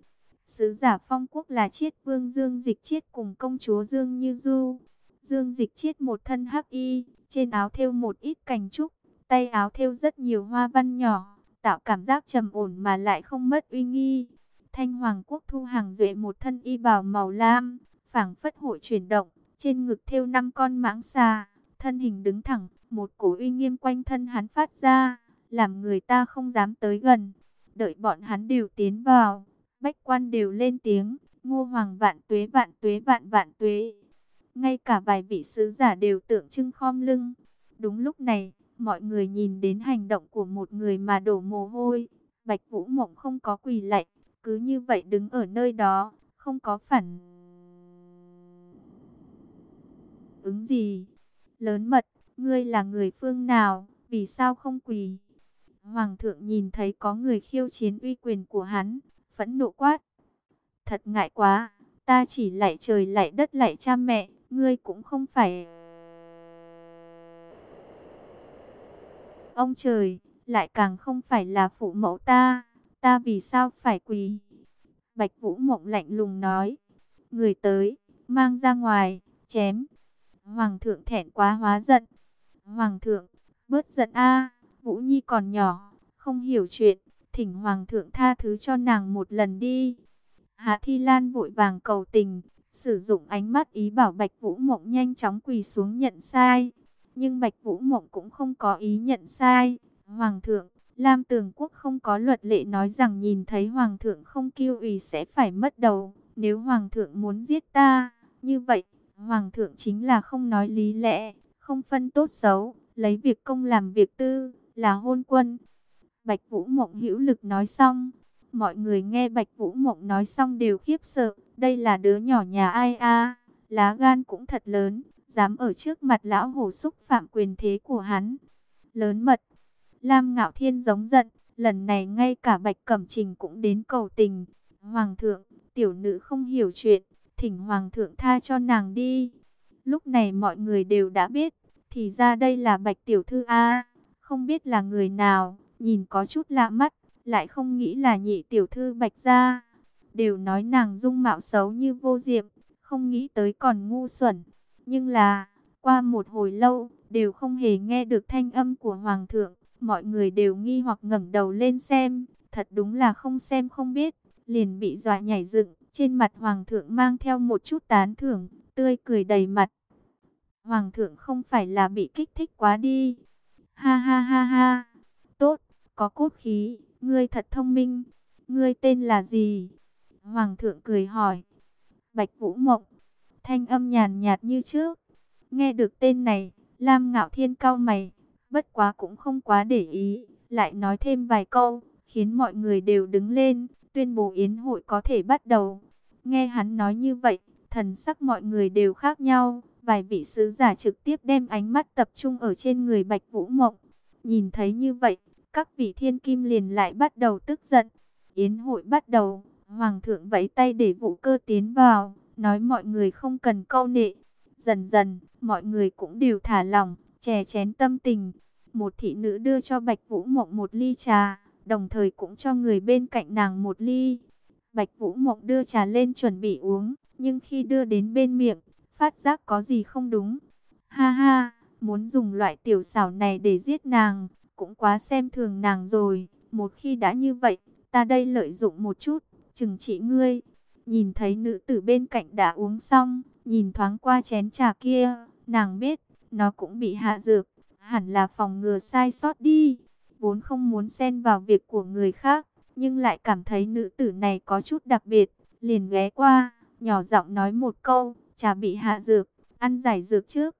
Sứ giả phong quốc là Chiết Vương Dương Dịch Chiết cùng công chúa Dương Như Du. Dương Dịch chiết một thân hắc y, trên áo thêu một ít cành trúc, tay áo thêu rất nhiều hoa văn nhỏ, tạo cảm giác trầm ổn mà lại không mất uy nghi. Thanh Hoàng Quốc thu hàng duệ một thân y bào màu lam, phảng phất hội chuyển động, trên ngực thêu năm con mãng xà, thân hình đứng thẳng, một cổ uy nghiêm quanh thân hắn phát ra, làm người ta không dám tới gần. Đợi bọn hắn đều tiến vào, bách quan đều lên tiếng, ngô hoàng vạn tuế vạn tuế vạn vạn tuế. Ngay cả vài vị sứ giả đều tượng trưng khom lưng. Đúng lúc này, mọi người nhìn đến hành động của một người mà đổ mồ hôi. Bạch Vũ Mộng không có quỳ lạy, cứ như vậy đứng ở nơi đó, không có phản ứng gì. Lớn mật, ngươi là người phương nào, vì sao không quỳ? Hoàng thượng nhìn thấy có người khiêu chiến uy quyền của hắn, phẫn nộ quát. Thật ngại quá, ta chỉ lạy trời lạy đất lạy cha mẹ, ngươi cũng không phải... Ông trời, lại càng không phải là phụ mẫu ta, ta vì sao phải quỳ? Bạch Vũ Mộng lạnh lùng nói, người tới, mang ra ngoài, chém. Hoàng thượng thẹn quá hóa giận. Hoàng thượng, bớt giận a, Vũ Nhi còn nhỏ, không hiểu chuyện, thỉnh Hoàng thượng tha thứ cho nàng một lần đi. Hạ Thi Lan vội vàng cầu tình, Sử dụng ánh mắt ý bảo Bạch Vũ Mộng nhanh chóng quỳ xuống nhận sai. Nhưng Bạch Vũ Mộng cũng không có ý nhận sai. Hoàng thượng, Lam Tường Quốc không có luật lệ nói rằng nhìn thấy Hoàng thượng không kiêu ủy sẽ phải mất đầu. Nếu Hoàng thượng muốn giết ta, như vậy, Hoàng thượng chính là không nói lý lẽ, không phân tốt xấu, lấy việc công làm việc tư, là hôn quân. Bạch Vũ Mộng hữu lực nói xong, mọi người nghe Bạch Vũ Mộng nói xong đều khiếp sợ. Đây là đứa nhỏ nhà ai a? Lá gan cũng thật lớn, dám ở trước mặt lão hổ xúc phạm quyền thế của hắn. Lớn mật. Lam Ngạo Thiên giống giận, lần này ngay cả Bạch Cẩm Trình cũng đến cầu tình. Hoàng thượng, tiểu nữ không hiểu chuyện, thỉnh Hoàng thượng tha cho nàng đi. Lúc này mọi người đều đã biết, thì ra đây là Bạch Tiểu Thư A. không biết là người nào, nhìn có chút lạ mắt, lại không nghĩ là nhị tiểu thư Bạch Gia. Đều nói nàng dung mạo xấu như vô diệm, không nghĩ tới còn ngu xuẩn. Nhưng là, qua một hồi lâu, đều không hề nghe được thanh âm của Hoàng thượng. Mọi người đều nghi hoặc ngẩng đầu lên xem, thật đúng là không xem không biết, liền bị dọa nhảy dựng. Trên mặt Hoàng thượng mang theo một chút tán thưởng, tươi cười đầy mặt. Hoàng thượng không phải là bị kích thích quá đi. Ha ha ha ha, tốt, có cốt khí, ngươi thật thông minh. Ngươi tên là gì? Hoàng thượng cười hỏi. Bạch Vũ Mộng, thanh âm nhàn nhạt như trước. Nghe được tên này, Lam Ngạo Thiên cao mày, bất quá cũng không quá để ý, lại nói thêm vài câu, khiến mọi người đều đứng lên, tuyên bố yến hội có thể bắt đầu. Nghe hắn nói như vậy, thần sắc mọi người đều khác nhau, vài vị sứ giả trực tiếp đem ánh mắt tập trung ở trên người Bạch Vũ Mộng. Nhìn thấy như vậy, các vị thiên kim liền lại bắt đầu tức giận. Yến hội bắt đầu, Hoàng thượng vẫy tay để vũ cơ tiến vào, nói mọi người không cần câu nệ. Dần dần, mọi người cũng đều thả lòng chè chén tâm tình. Một thị nữ đưa cho Bạch Vũ Mộng một ly trà, đồng thời cũng cho người bên cạnh nàng một ly. Bạch Vũ Mộng đưa trà lên chuẩn bị uống, nhưng khi đưa đến bên miệng, phát giác có gì không đúng. Ha ha, muốn dùng loại tiểu xảo này để giết nàng, cũng quá xem thường nàng rồi. Một khi đã như vậy, ta đây lợi dụng một chút, chừng trị ngươi. Nhìn thấy nữ tử bên cạnh đã uống xong, nhìn thoáng qua chén trà kia, nàng biết, nó cũng bị hạ dược, hẳn là phòng ngừa sai sót đi. Vốn không muốn xen vào việc của người khác, nhưng lại cảm thấy nữ tử này có chút đặc biệt, liền ghé qua, nhỏ giọng nói một câu, trà bị hạ dược, ăn giải dược trước.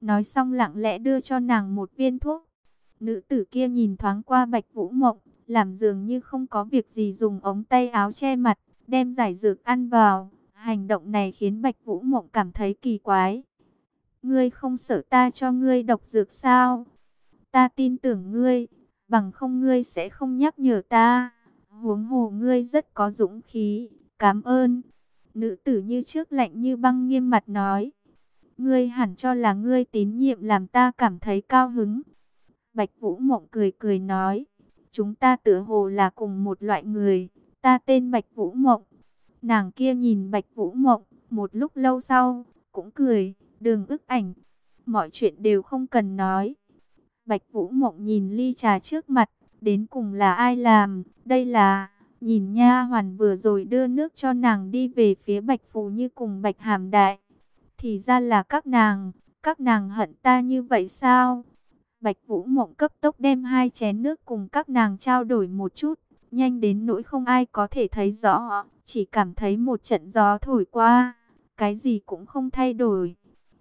Nói xong lặng lẽ đưa cho nàng một viên thuốc. Nữ tử kia nhìn thoáng qua Bạch Vũ Mộng, làm dường như không có việc gì dùng ống tay áo che mặt, đem giải dược ăn vào. Hành động này khiến Bạch Vũ Mộng cảm thấy kỳ quái. Ngươi không sợ ta cho ngươi độc dược sao? Ta tin tưởng ngươi, bằng không ngươi sẽ không nhắc nhở ta. Huống hồ ngươi rất có dũng khí, cảm ơn. Nữ tử như trước lạnh như băng nghiêm mặt nói. Ngươi hẳn cho là ngươi tín nhiệm làm ta cảm thấy cao hứng. Bạch Vũ Mộng cười cười nói. Chúng ta tựa hồ là cùng một loại người. Ta tên Bạch Vũ Mộng. Nàng kia nhìn Bạch Vũ Mộng. Một lúc lâu sau, cũng cười. Đường ức ảnh. Mọi chuyện đều không cần nói. Bạch Vũ Mộng nhìn ly trà trước mặt. Đến cùng là ai làm? Đây là... Nhìn nha hoàn vừa rồi đưa nước cho nàng đi về phía Bạch Phù như cùng Bạch Hàm Đại. Thì ra là các nàng, các nàng hận ta như vậy sao? Bạch Vũ Mộng cấp tốc đem hai chén nước cùng các nàng trao đổi một chút, nhanh đến nỗi không ai có thể thấy rõ, chỉ cảm thấy một trận gió thổi qua, cái gì cũng không thay đổi.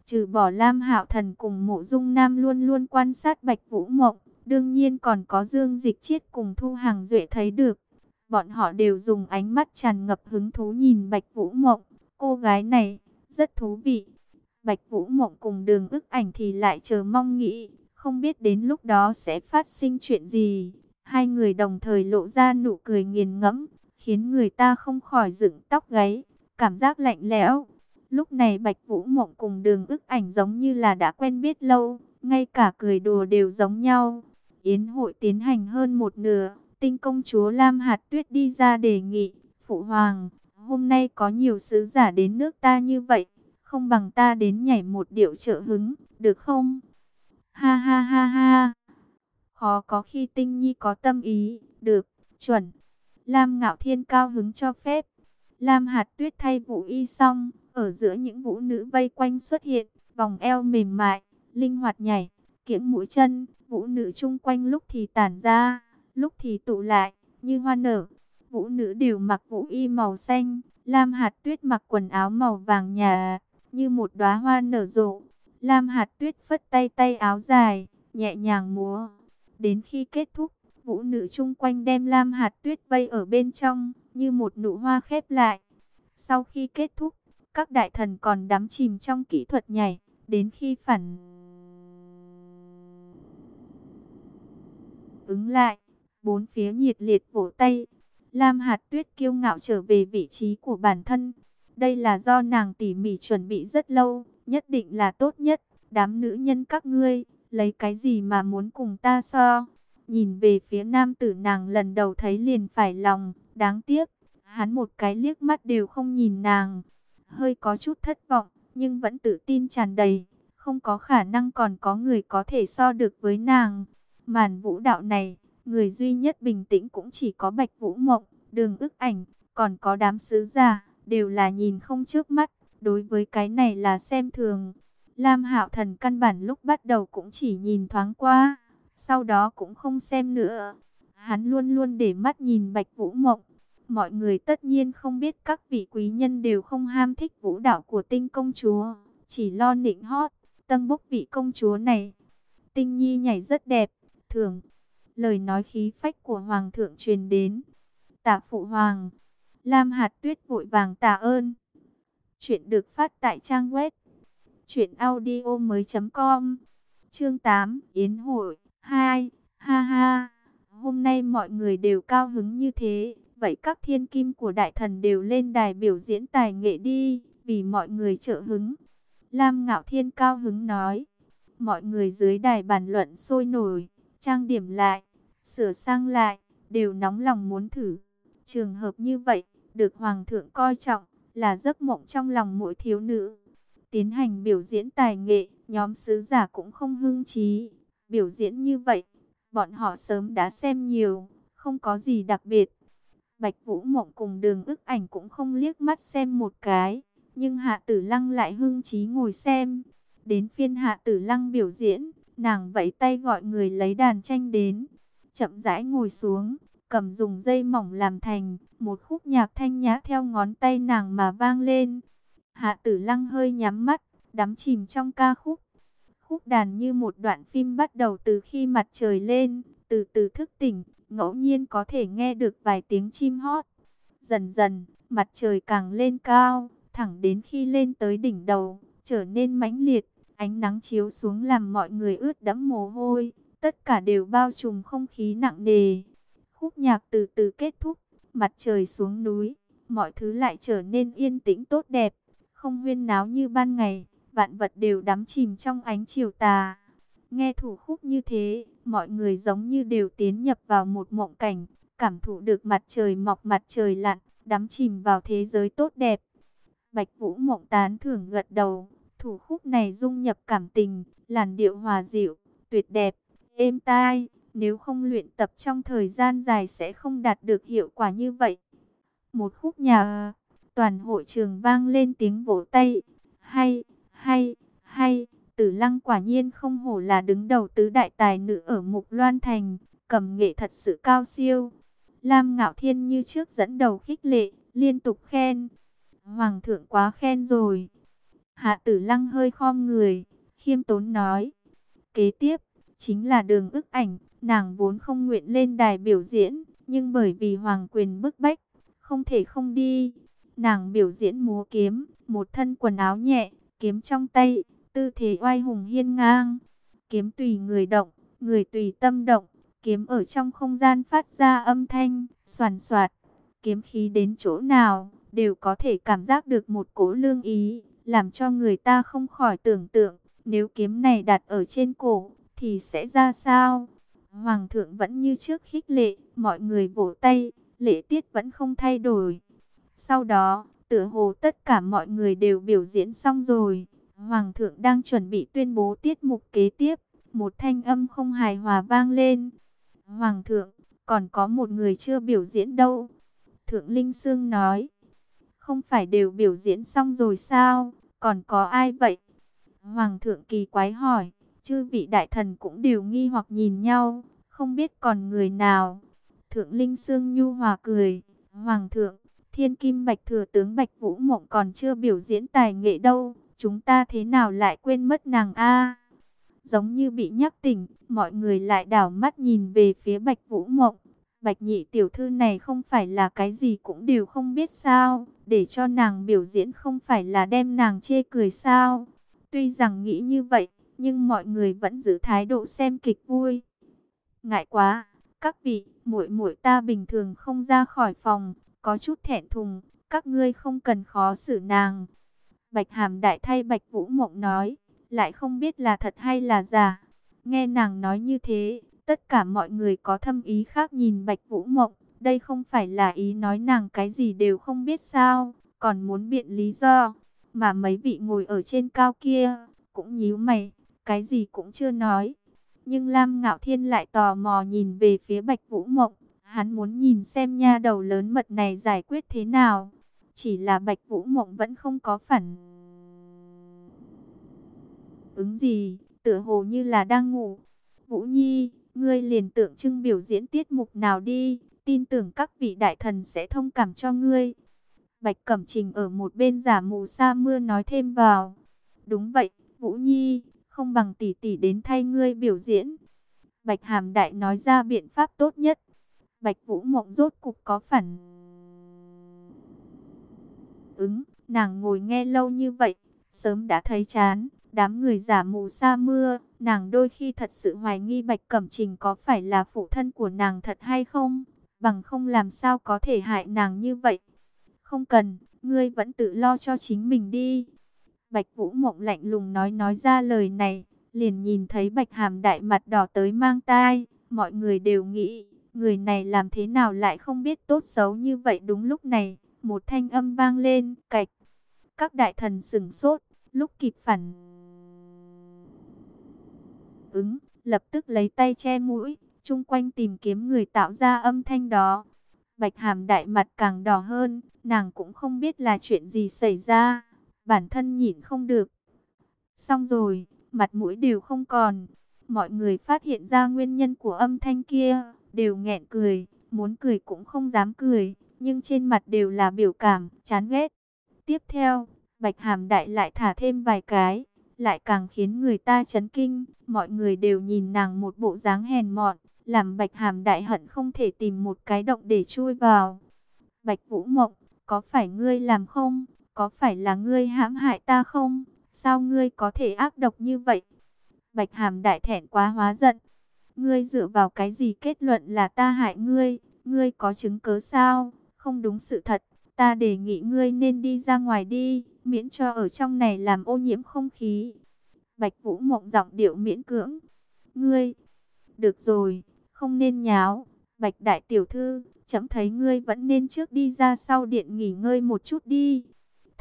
Trừ bỏ Lam Hạo Thần cùng Mộ Dung Nam luôn luôn quan sát Bạch Vũ Mộng, đương nhiên còn có Dương Dịch Chiết cùng Thu Hàng Duệ thấy được. Bọn họ đều dùng ánh mắt tràn ngập hứng thú nhìn Bạch Vũ Mộng, cô gái này rất thú vị. Bạch Vũ Mộng cùng Đường Ức Ảnh thì lại chờ mong nghĩ, không biết đến lúc đó sẽ phát sinh chuyện gì. Hai người đồng thời lộ ra nụ cười nghiền ngẫm, khiến người ta không khỏi dựng tóc gáy, cảm giác lạnh lẽo. Lúc này Bạch Vũ Mộng cùng đường ức ảnh giống như là đã quen biết lâu, ngay cả cười đùa đều giống nhau. Yến hội tiến hành hơn một nửa, tinh công chúa Lam Hạt Tuyết đi ra đề nghị, Phụ Hoàng, hôm nay có nhiều sứ giả đến nước ta như vậy, không bằng ta đến nhảy một điệu trợ hứng, được không? Ha ha ha ha. Khó có khi tinh nhi có tâm ý, được, chuẩn. Lam ngạo thiên cao hứng cho phép. Lam hạt tuyết thay vũ y xong, ở giữa những vũ nữ vây quanh xuất hiện, vòng eo mềm mại, linh hoạt nhảy, kiễng mũi chân, vũ nữ chung quanh lúc thì tản ra, lúc thì tụ lại, như hoa nở. Vũ nữ đều mặc vũ y màu xanh, Lam hạt tuyết mặc quần áo màu vàng nhà, như một đóa hoa nở rộ. Lam hạt tuyết phất tay tay áo dài, nhẹ nhàng múa. Đến khi kết thúc, vũ nữ chung quanh đem lam hạt tuyết vây ở bên trong, như một nụ hoa khép lại. Sau khi kết thúc, các đại thần còn đắm chìm trong kỹ thuật nhảy, đến khi phản ứng lại, bốn phía nhiệt liệt vỗ tay. Lam hạt tuyết kiêu ngạo trở về vị trí của bản thân. Đây là do nàng tỉ mỉ chuẩn bị rất lâu, nhất định là tốt nhất. Đám nữ nhân các ngươi, lấy cái gì mà muốn cùng ta so? Nhìn về phía nam tử nàng lần đầu thấy liền phải lòng, đáng tiếc, hắn một cái liếc mắt đều không nhìn nàng. Hơi có chút thất vọng, nhưng vẫn tự tin tràn đầy, không có khả năng còn có người có thể so được với nàng. Màn vũ đạo này, người duy nhất bình tĩnh cũng chỉ có Bạch Vũ Mộng, đường ức ảnh, còn có đám sứ giả, đều là nhìn không trước mắt, đối với cái này là xem thường. Lam Hạo Thần căn bản lúc bắt đầu cũng chỉ nhìn thoáng qua, sau đó cũng không xem nữa. Hắn luôn luôn để mắt nhìn Bạch Vũ Mộng. Mọi người tất nhiên không biết các vị quý nhân đều không ham thích vũ đạo của tinh công chúa, chỉ lo nịnh hót, tân bốc vị công chúa này. Tinh nhi nhảy rất đẹp, thường. Lời nói khí phách của Hoàng thượng truyền đến. Tả phụ Hoàng, Lam Hạt Tuyết vội vàng tạ ơn. Chuyện được phát tại trang web Chuyện audio mới com. Chương 8 Yến hội 2 Ha ha. Hôm nay mọi người đều cao hứng như thế, Vậy các thiên kim của đại thần đều lên đài biểu diễn tài nghệ đi, Vì mọi người trợ hứng. Lam Ngạo Thiên cao hứng nói, Mọi người dưới đài bàn luận sôi nổi, Trang điểm lại, Sửa sang lại, Đều nóng lòng muốn thử. Trường hợp như vậy, Được Hoàng thượng coi trọng là giấc mộng trong lòng mỗi thiếu nữ tiến hành biểu diễn tài nghệ, nhóm sứ giả cũng không hưng trí. Biểu diễn như vậy, bọn họ sớm đã xem nhiều, không có gì đặc biệt. Bạch Vũ Mộng cùng đường ức ảnh cũng không liếc mắt xem một cái, nhưng Hạ Tử Lăng lại hưng trí ngồi xem. Đến phiên Hạ Tử Lăng biểu diễn, nàng vẫy tay gọi người lấy đàn tranh đến, chậm rãi ngồi xuống, cầm dùng dây mỏng làm thành một khúc nhạc thanh nhã theo ngón tay nàng mà vang lên. Hạ tử lăng hơi nhắm mắt, đắm chìm trong ca khúc. Khúc đàn như một đoạn phim bắt đầu từ khi mặt trời lên, từ từ thức tỉnh, ngẫu nhiên có thể nghe được vài tiếng chim hót. Dần dần, mặt trời càng lên cao, thẳng đến khi lên tới đỉnh đầu, trở nên mãnh liệt, ánh nắng chiếu xuống làm mọi người ướt đẫm mồ hôi, tất cả đều bao trùm không khí nặng nề. Khúc nhạc từ từ kết thúc, mặt trời xuống núi, mọi thứ lại trở nên yên tĩnh tốt đẹp không huyên náo như ban ngày, vạn vật đều đắm chìm trong ánh chiều tà. Nghe thủ khúc như thế, mọi người giống như đều tiến nhập vào một mộng cảnh, cảm thụ được mặt trời mọc mặt trời lặn, đắm chìm vào thế giới tốt đẹp. Bạch Vũ mộng tán thưởng gật đầu, thủ khúc này dung nhập cảm tình, làn điệu hòa dịu, tuyệt đẹp, êm tai, nếu không luyện tập trong thời gian dài sẽ không đạt được hiệu quả như vậy. Một khúc nhà Toàn hội trường vang lên tiếng vỗ tay. Hay, hay, hay, tử lăng quả nhiên không hổ là đứng đầu tứ đại tài nữ ở Mục Loan Thành. Cầm nghệ thật sự cao siêu. Lam Ngạo Thiên như trước dẫn đầu khích lệ, liên tục khen. Hoàng thượng quá khen rồi. Hạ tử lăng hơi khom người, khiêm tốn nói. Kế tiếp, chính là đường ức ảnh, nàng vốn không nguyện lên đài biểu diễn, nhưng bởi vì hoàng quyền bức bách, không thể không đi. Nàng biểu diễn múa kiếm, một thân quần áo nhẹ, kiếm trong tay, tư thế oai hùng hiên ngang. Kiếm tùy người động, người tùy tâm động, kiếm ở trong không gian phát ra âm thanh, soàn soạt. Kiếm khí đến chỗ nào, đều có thể cảm giác được một cỗ lương ý, làm cho người ta không khỏi tưởng tượng, nếu kiếm này đặt ở trên cổ, thì sẽ ra sao? Hoàng thượng vẫn như trước khích lệ, mọi người vỗ tay, lễ tiết vẫn không thay đổi. Sau đó, tựa hồ tất cả mọi người đều biểu diễn xong rồi. Hoàng thượng đang chuẩn bị tuyên bố tiết mục kế tiếp. Một thanh âm không hài hòa vang lên. Hoàng thượng, còn có một người chưa biểu diễn đâu. Thượng Linh Sương nói. Không phải đều biểu diễn xong rồi sao? Còn có ai vậy? Hoàng thượng kỳ quái hỏi. Chư vị đại thần cũng đều nghi hoặc nhìn nhau. Không biết còn người nào. Thượng Linh Sương nhu hòa cười. Hoàng thượng, Thiên Kim Bạch Thừa tướng Bạch Vũ Mộng còn chưa biểu diễn tài nghệ đâu, chúng ta thế nào lại quên mất nàng a? Giống như bị nhắc tỉnh, mọi người lại đảo mắt nhìn về phía Bạch Vũ Mộng. Bạch nhị tiểu thư này không phải là cái gì cũng đều không biết sao, để cho nàng biểu diễn không phải là đem nàng chê cười sao. Tuy rằng nghĩ như vậy, nhưng mọi người vẫn giữ thái độ xem kịch vui. Ngại quá, các vị, muội muội ta bình thường không ra khỏi phòng, có chút thẹn thùng, các ngươi không cần khó xử nàng. Bạch Hàm Đại thay Bạch Vũ Mộng nói, lại không biết là thật hay là giả. Nghe nàng nói như thế, tất cả mọi người có thâm ý khác nhìn Bạch Vũ Mộng. Đây không phải là ý nói nàng cái gì đều không biết sao, còn muốn biện lý do. Mà mấy vị ngồi ở trên cao kia, cũng nhíu mày, cái gì cũng chưa nói. Nhưng Lam Ngạo Thiên lại tò mò nhìn về phía Bạch Vũ Mộng. Hắn muốn nhìn xem nha đầu lớn mật này giải quyết thế nào. Chỉ là Bạch Vũ Mộng vẫn không có phản ứng gì, tựa hồ như là đang ngủ. Vũ Nhi, ngươi liền tượng trưng biểu diễn tiết mục nào đi, tin tưởng các vị đại thần sẽ thông cảm cho ngươi. Bạch Cẩm Trình ở một bên giả mù sa mưa nói thêm vào. Đúng vậy, Vũ Nhi, không bằng tỷ tỷ đến thay ngươi biểu diễn. Bạch Hàm Đại nói ra biện pháp tốt nhất. Bạch Vũ Mộng rốt cục có phản ứng, nàng ngồi nghe lâu như vậy, sớm đã thấy chán. Đám người giả mù sa mưa, nàng đôi khi thật sự hoài nghi Bạch Cẩm Trình có phải là phụ thân của nàng thật hay không, bằng không làm sao có thể hại nàng như vậy. Không cần, ngươi vẫn tự lo cho chính mình đi. Bạch Vũ Mộng lạnh lùng nói nói ra lời này, liền nhìn thấy Bạch Hàm đại mặt đỏ tới mang tai, mọi người đều nghĩ, người này làm thế nào lại không biết tốt xấu như vậy đúng lúc này, một thanh âm vang lên, cạch. Các đại thần sửng sốt, lúc kịp phản ứng, lập tức lấy tay che mũi, chung quanh tìm kiếm người tạo ra âm thanh đó. Bạch Hàm đại mặt càng đỏ hơn, nàng cũng không biết là chuyện gì xảy ra, bản thân nhịn không được. Xong rồi, mặt mũi đều không còn. Mọi người phát hiện ra nguyên nhân của âm thanh kia, đều nghẹn cười, muốn cười cũng không dám cười, nhưng trên mặt đều là biểu cảm, chán ghét. Tiếp theo, Bạch Hàm Đại lại thả thêm vài cái, lại càng khiến người ta chấn kinh. Mọi người đều nhìn nàng một bộ dáng hèn mọn, làm Bạch Hàm Đại hận không thể tìm một cái động để chui vào. Bạch Vũ Mộng, có phải ngươi làm không? Có phải là ngươi hãm hại ta không? Sao ngươi có thể ác độc như vậy? Bạch Hàm Đại thẹn quá hóa giận. Ngươi dựa vào cái gì kết luận là ta hại ngươi? Ngươi có chứng cớ sao? Không đúng sự thật. Ta đề nghị ngươi nên đi ra ngoài đi, miễn cho ở trong này làm ô nhiễm không khí. Bạch Vũ Mộng giọng điệu miễn cưỡng. Ngươi, được rồi, không nên nháo. Bạch Đại Tiểu Thư, chấm thấy ngươi vẫn nên trước đi ra sau điện nghỉ ngơi một chút đi.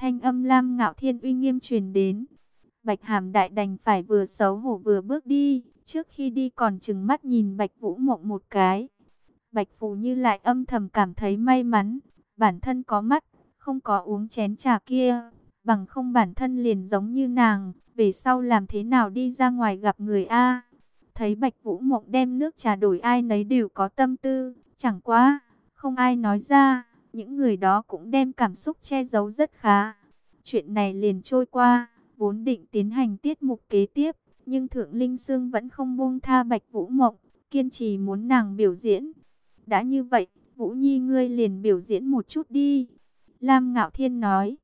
Thanh âm Lam Ngạo Thiên uy nghiêm truyền đến. Bạch Hàm Đại đành phải vừa xấu hổ vừa bước đi, trước khi đi còn chừng mắt nhìn Bạch Vũ Mộng một cái. Bạch Phù Như lại âm thầm cảm thấy may mắn, bản thân có mắt, không có uống chén trà kia, bằng không bản thân liền giống như nàng, về sau làm thế nào đi ra ngoài gặp người A. Thấy Bạch Vũ Mộng đem nước trà đổi ai nấy đều có tâm tư, chẳng quá, không ai nói ra, những người đó cũng đem cảm xúc che giấu rất khá. Chuyện này liền trôi qua, vốn định tiến hành tiết mục kế tiếp, nhưng Thượng Linh Sương vẫn không buông tha Bạch Vũ Mộng, kiên trì muốn nàng biểu diễn. Đã như vậy, Vũ Nhi ngươi liền biểu diễn một chút đi. Lam Ngạo Thiên nói.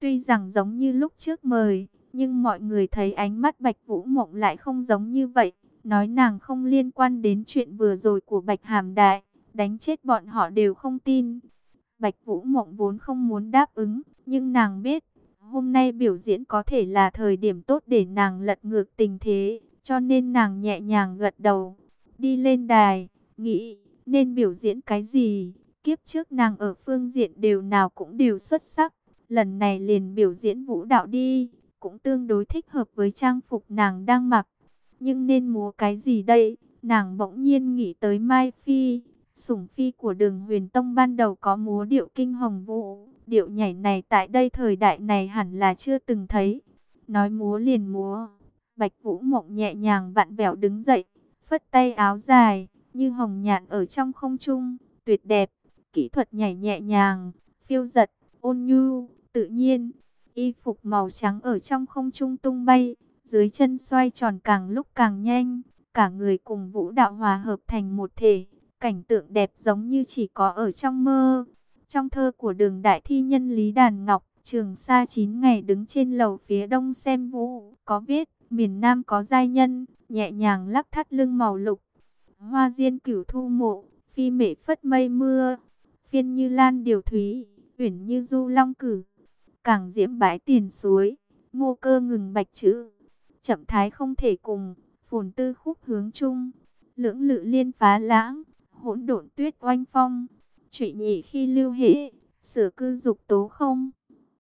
Tuy rằng giống như lúc trước mời, nhưng mọi người thấy ánh mắt Bạch Vũ Mộng lại không giống như vậy. Nói nàng không liên quan đến chuyện vừa rồi của Bạch Hàm Đại, đánh chết bọn họ đều không tin. Bạch Vũ Mộng vốn không muốn đáp ứng, nhưng nàng biết, hôm nay biểu diễn có thể là thời điểm tốt để nàng lật ngược tình thế, cho nên nàng nhẹ nhàng gật đầu, đi lên đài, nghĩ nên biểu diễn cái gì. Kiếp trước nàng ở phương diện đều nào cũng đều xuất sắc, lần này liền biểu diễn vũ đạo đi, cũng tương đối thích hợp với trang phục nàng đang mặc. Nhưng nên múa cái gì đây? Nàng bỗng nhiên nghĩ tới Mai Phi, sủng phi của đường huyền tông ban đầu có múa điệu kinh hồng vũ. Điệu nhảy này tại đây thời đại này hẳn là chưa từng thấy. Nói múa liền múa. Bạch Vũ Mộng nhẹ nhàng vặn vẹo đứng dậy, phất tay áo dài, như hồng nhạn ở trong không trung, tuyệt đẹp, kỹ thuật nhảy nhẹ nhàng, phiêu giật, ôn nhu, tự nhiên. Y phục màu trắng ở trong không trung tung bay, dưới chân xoay tròn càng lúc càng nhanh, cả người cùng vũ đạo hòa hợp thành một thể, cảnh tượng đẹp giống như chỉ có ở trong mơ. Trong thơ của đường đại thi nhân Lý Đàn Ngọc, trường sa 9 ngày đứng trên lầu phía đông xem vũ, có viết, miền Nam có giai nhân, nhẹ nhàng lắc thắt lưng màu lục, Hoa diên cửu thu mộ, phi mệ phất mây mưa, phiên như lan điều thúy, uyển như du long cử. Càng diễm bãi tiền suối, ngô cơ ngừng bạch chữ, chậm thái không thể cùng, phồn tư khúc hướng chung, lưỡng lự liên phá lãng, hỗn độn tuyết oanh phong, trụy nhị khi lưu hễ, sửa cư dục tố không.